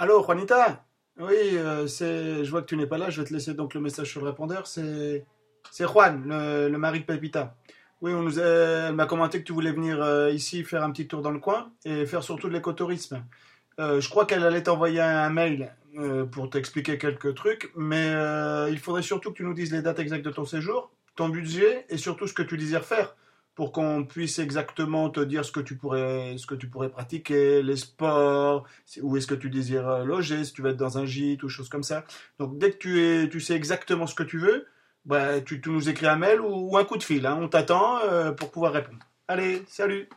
Allô, Juanita? Oui, euh, je vois que tu n'es pas là, je vais te laisser donc le message sur le répondeur. C'est, c'est Juan, le, mari de Pepita. Oui, elle m'a commenté que tu voulais venir euh, ici faire un petit tour dans le coin et faire surtout de l'écotourisme. Euh, je crois qu'elle allait t'envoyer un mail pour t'expliquer quelques trucs, mais il faudrait surtout que tu nous dises les dates exactes de ton séjour, ton budget et surtout ce que tu désires faire pour qu'on puisse exactement te dire ce que tu pourrais, ce que tu pourrais pratiquer, les sports, où est-ce que tu désires euh, loger, si tu vas être dans un gîte ou choses comme ça. Donc dès que tu, es, tu sais exactement ce que tu veux, bah, tu, nous écris un mail ou, ou un coup de fil. hein. On t'attend euh, pour pouvoir répondre. Allez, salut